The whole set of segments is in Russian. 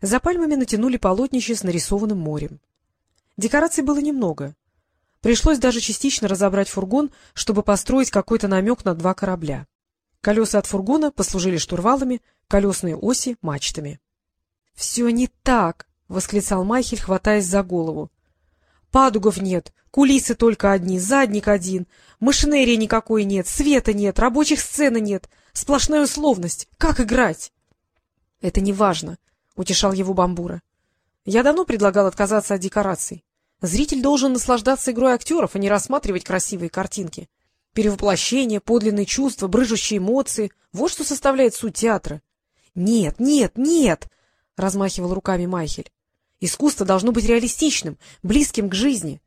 За пальмами натянули полотнище с нарисованным морем. Декораций было немного. Пришлось даже частично разобрать фургон, чтобы построить какой-то намек на два корабля. Колеса от фургона послужили штурвалами, колесные оси — мачтами. — Все не так! — восклицал Майхель, хватаясь за голову. — Падугов нет, кулисы только одни, задник один, машинерии никакой нет, света нет, рабочих сцены нет, сплошная условность. Как играть? — Это не важно, — утешал его Бамбура. — Я давно предлагал отказаться от декораций. Зритель должен наслаждаться игрой актеров, а не рассматривать красивые картинки. Перевоплощение, подлинные чувства, брыжущие эмоции — вот что составляет суть театра. — Нет, нет, нет! — размахивал руками Майхель. — Искусство должно быть реалистичным, близким к жизни.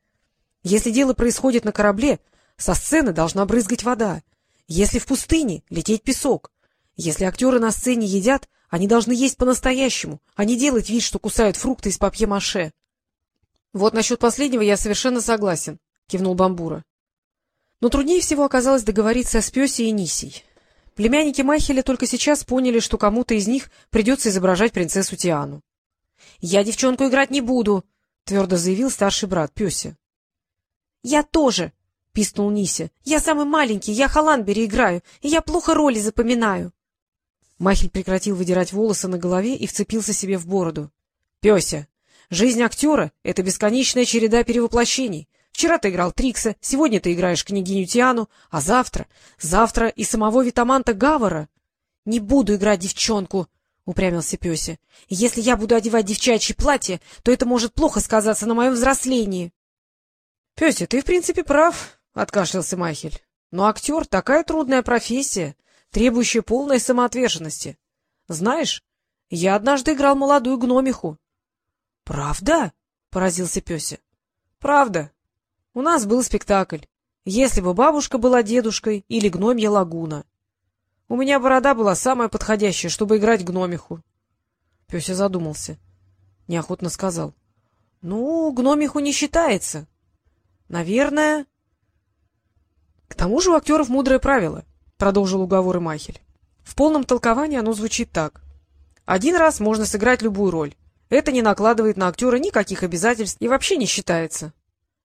Если дело происходит на корабле, со сцены должна брызгать вода. Если в пустыне — лететь песок. Если актеры на сцене едят, они должны есть по-настоящему, а не делать вид, что кусают фрукты из папье-маше. — Вот насчет последнего я совершенно согласен, — кивнул Бамбура. Но труднее всего оказалось договориться с Пёси и Нисей. Племянники Махеля только сейчас поняли, что кому-то из них придется изображать принцессу Тиану. — Я девчонку играть не буду, — твердо заявил старший брат Пёся. — Я тоже, — писнул Нися. — Я самый маленький, я Халанбери играю, и я плохо роли запоминаю. Махель прекратил выдирать волосы на голове и вцепился себе в бороду. — Пёся, жизнь актера — это бесконечная череда перевоплощений. Вчера ты играл Трикса, сегодня ты играешь княгиню Тиану, а завтра... Завтра и самого Витаманта Гавара. — Не буду играть девчонку, — упрямился Пёся. — Если я буду одевать девчачье платье, то это может плохо сказаться на моем взрослении. — Пёся, ты в принципе прав, — откашлялся Махель. — Но актер — такая трудная профессия, требующая полной самоотверженности. Знаешь, я однажды играл молодую гномиху. — Правда? — поразился Пёся. — Правда. У нас был спектакль. Если бы бабушка была дедушкой или гномья лагуна. У меня борода была самая подходящая, чтобы играть гномиху. Пёся задумался. Неохотно сказал. — Ну, гномиху не считается. Наверное... — К тому же у актеров мудрое правило, — продолжил уговоры Махель. В полном толковании оно звучит так. Один раз можно сыграть любую роль. Это не накладывает на актера никаких обязательств и вообще не считается.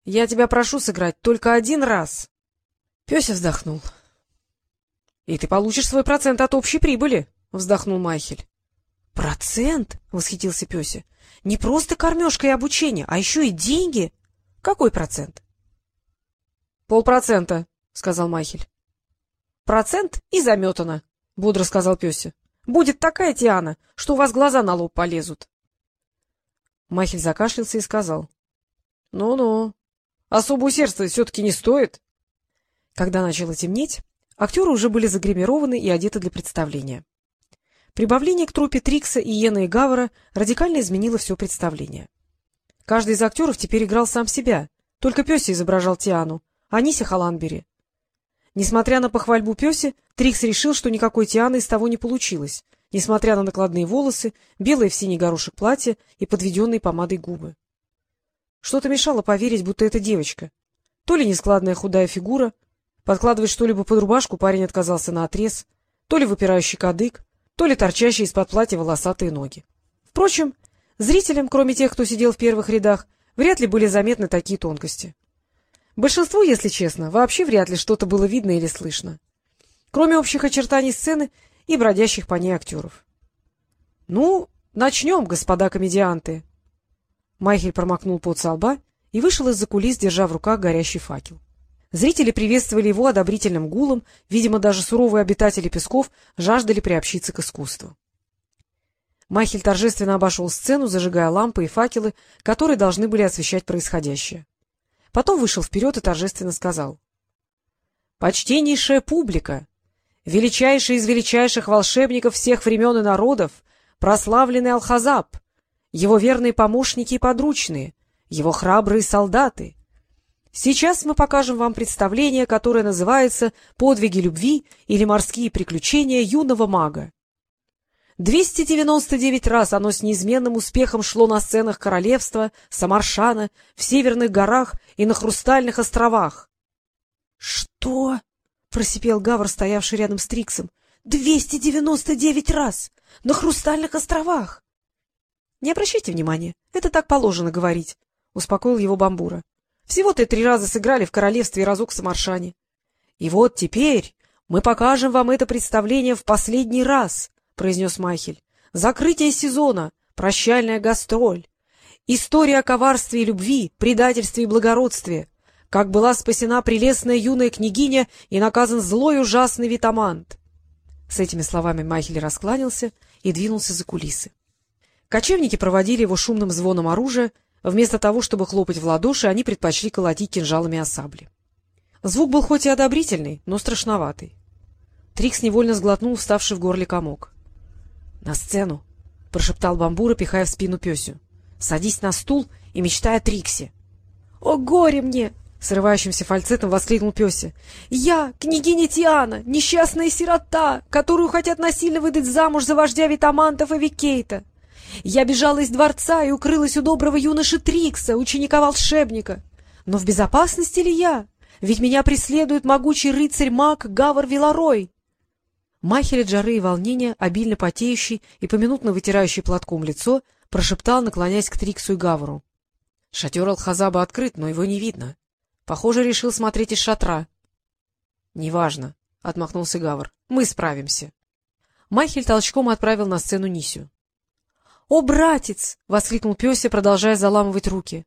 Я тебя прошу сыграть только один раз. Пёся вздохнул. — И ты получишь свой процент от общей прибыли, — вздохнул Майхель. — Процент? — восхитился Пёся. — Не просто кормежка и обучение, а еще и деньги. Какой процент? — Полпроцента, — сказал Майхель. — Процент и заметано, — бодро сказал Пёся. — Будет такая Тиана, что у вас глаза на лоб полезут. Майхель закашлялся и сказал. «Ну — Ну-ну, Особо усердствовать все-таки не стоит. Когда начало темнеть, актеры уже были загримированы и одеты для представления. Прибавление к трупе Трикса, Иена и Гавара радикально изменило все представление. Каждый из актеров теперь играл сам себя, только Пёси изображал Тиану, а Нися — Халанбери. Несмотря на похвальбу Пёси, Трикс решил, что никакой Тианы из того не получилось, несмотря на накладные волосы, белое в синий горошек платье и подведенные помадой губы. Что-то мешало поверить, будто это девочка. То ли нескладная худая фигура, подкладывать что-либо под рубашку парень отказался на отрез, то ли выпирающий кадык, то ли торчащие из-под платья волосатые ноги. Впрочем, зрителям, кроме тех, кто сидел в первых рядах, вряд ли были заметны такие тонкости. Большинству, если честно, вообще вряд ли что-то было видно или слышно, кроме общих очертаний сцены и бродящих по ней актеров. — Ну, начнем, господа комедианты, Майхель промокнул пот со и вышел из-за кулис, держа в руках горящий факел. Зрители приветствовали его одобрительным гулом, видимо, даже суровые обитатели Песков жаждали приобщиться к искусству. Майхель торжественно обошел сцену, зажигая лампы и факелы, которые должны были освещать происходящее. Потом вышел вперед и торжественно сказал. — Почтеннейшая публика! Величайший из величайших волшебников всех времен и народов, прославленный Алхазаб! его верные помощники и подручные, его храбрые солдаты. Сейчас мы покажем вам представление, которое называется «Подвиги любви» или «Морские приключения юного мага». 299 раз оно с неизменным успехом шло на сценах королевства, Самаршана, в Северных горах и на Хрустальных островах. — Что? — просипел Гавр, стоявший рядом с Триксом. — Двести девяносто девять раз! На Хрустальных островах! Не обращайте внимания, это так положено говорить, — успокоил его Бамбура. — Всего-то три раза сыграли в королевстве и разок в Самаршане. И вот теперь мы покажем вам это представление в последний раз, — произнес Махель. — Закрытие сезона, прощальная гастроль. История о коварстве и любви, предательстве и благородстве. Как была спасена прелестная юная княгиня и наказан злой ужасный витамант. С этими словами Махель раскланялся и двинулся за кулисы. Кочевники проводили его шумным звоном оружия, вместо того, чтобы хлопать в ладоши, они предпочли колотить кинжалами о сабли. Звук был хоть и одобрительный, но страшноватый. Трикс невольно сглотнул вставший в горле комок. — На сцену! — прошептал Бамбура, пихая в спину песю. — Садись на стул и мечтай о Триксе. — О, горе мне! — срывающимся фальцетом воскликнул Пёся. — Я, княгиня Тиана, несчастная сирота, которую хотят насильно выдать замуж за вождя Витамантов и Викейта. Я бежала из дворца и укрылась у доброго юноши Трикса, ученика-волшебника. Но в безопасности ли я? Ведь меня преследует могучий рыцарь-маг Гавар Виларой. Махер от жары и волнения, обильно потеющий и поминутно вытирающий платком лицо, прошептал, наклоняясь к Триксу и Гавару. Шатер Алхазаба открыт, но его не видно. Похоже, решил смотреть из шатра. — Неважно, — отмахнулся Гавар. — Мы справимся. Махель толчком отправил на сцену Нисю. — О, братец! — воскликнул Пёся, продолжая заламывать руки.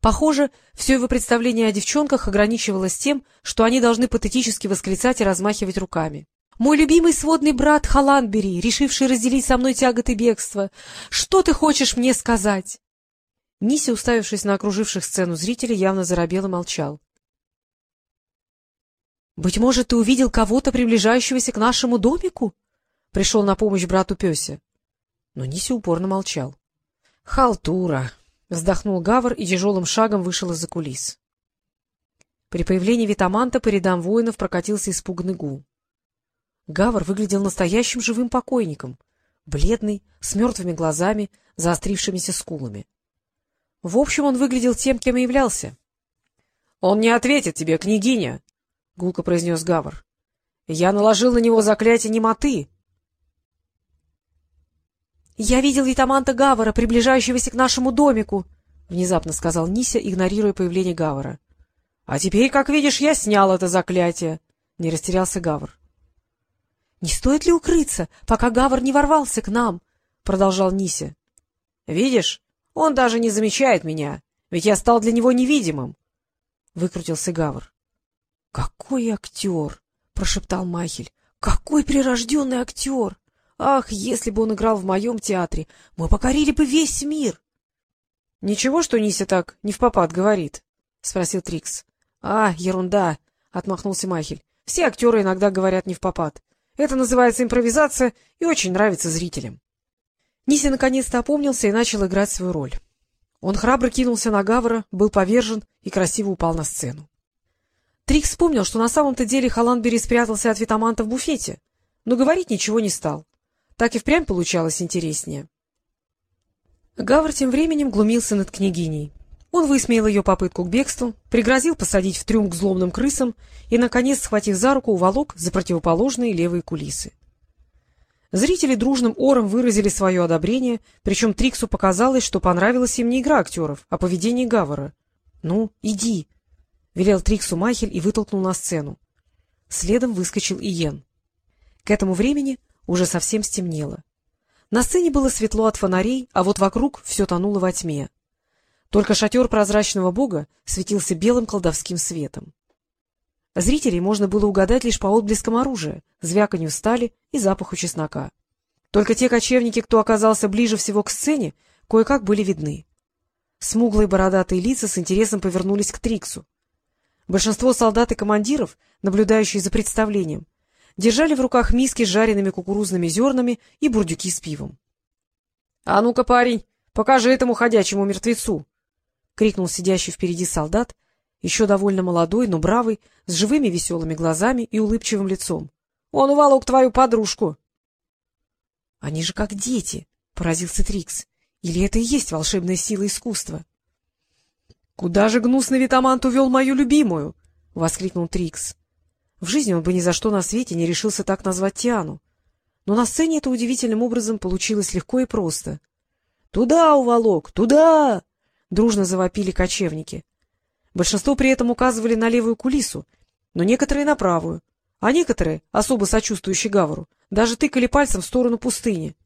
Похоже, все его представление о девчонках ограничивалось тем, что они должны патетически восклицать и размахивать руками. «Мой любимый сводный брат Халанбери, решивший разделить со мной тяготы бегства, что ты хочешь мне сказать?» Ниси, уставившись на окруживших сцену зрителей, явно заробел и молчал. — Быть может, ты увидел кого-то, приближающегося к нашему домику? — пришел на помощь брату Пёсе. Но Ниси упорно молчал. — Халтура! — вздохнул Гавр и тяжелым шагом вышел из-за кулис. При появлении Витаманта по рядам воинов прокатился испуганный гул. Гавр выглядел настоящим живым покойником, бледный, с мертвыми глазами, заострившимися скулами. В общем, он выглядел тем, кем и являлся. — Он не ответит тебе, княгиня! — гулко произнес Гавр. — Я наложил на него заклятие немоты. — Я видел Витаманта Гавара, приближающегося к нашему домику, — внезапно сказал Нися, игнорируя появление Гавара. — А теперь, как видишь, я снял это заклятие, — не растерялся Гавр. — Не стоит ли укрыться, пока Гавар не ворвался к нам? — продолжал Нися. — Видишь, он даже не замечает меня, ведь я стал для него невидимым, — выкрутился Гавр. — Какой актер! — прошептал Махель. — Какой прирожденный актер! Ах, если бы он играл в моем театре, мы покорили бы весь мир! — Ничего, что Нися так не в попад говорит? — спросил Трикс. — А, ерунда! — отмахнулся Махель. — Все актеры иногда говорят не в попад. Это называется импровизация и очень нравится зрителям. Нися наконец-то опомнился и начал играть свою роль. Он храбро кинулся на Гавра, был повержен и красиво упал на сцену. Трикс вспомнил, что на самом-то деле Халанбери спрятался от Витаманта в буфете, но говорить ничего не стал. Так и впрямь получалось интереснее. Гавр тем временем глумился над княгиней. Он высмеял ее попытку к бегству, пригрозил посадить в трюм к злобным крысам и, наконец, схватив за руку, уволок за противоположные левые кулисы. Зрители дружным ором выразили свое одобрение, причем Триксу показалось, что понравилась им не игра актеров, а поведение Гавара. — Ну, иди! — велел Триксу Махель и вытолкнул на сцену. Следом выскочил Иен. К этому времени уже совсем стемнело. На сцене было светло от фонарей, а вот вокруг все тонуло во тьме. Только шатер прозрачного бога светился белым колдовским светом. Зрителей можно было угадать лишь по отблескам оружия, звяканью стали и запаху чеснока. Только те кочевники, кто оказался ближе всего к сцене, кое-как были видны. Смуглые бородатые лица с интересом повернулись к Триксу. Большинство солдат и командиров, наблюдающие за представлением, держали в руках миски с жареными кукурузными зернами и бурдюки с пивом. — А ну-ка, парень, покажи этому ходячему мертвецу! — крикнул сидящий впереди солдат, еще довольно молодой, но бравый, с живыми веселыми глазами и улыбчивым лицом. — Он уволок твою подружку! — Они же как дети! — поразился Трикс. — Или это и есть волшебная сила искусства? — Куда же гнусный Витамант увел мою любимую? — воскликнул Трикс. В жизни он бы ни за что на свете не решился так назвать Тиану. Но на сцене это удивительным образом получилось легко и просто. Туда уволок! Туда! — дружно завопили кочевники. Большинство при этом указывали на левую кулису, но некоторые — на правую, а некоторые, особо сочувствующие Гавру, даже тыкали пальцем в сторону пустыни.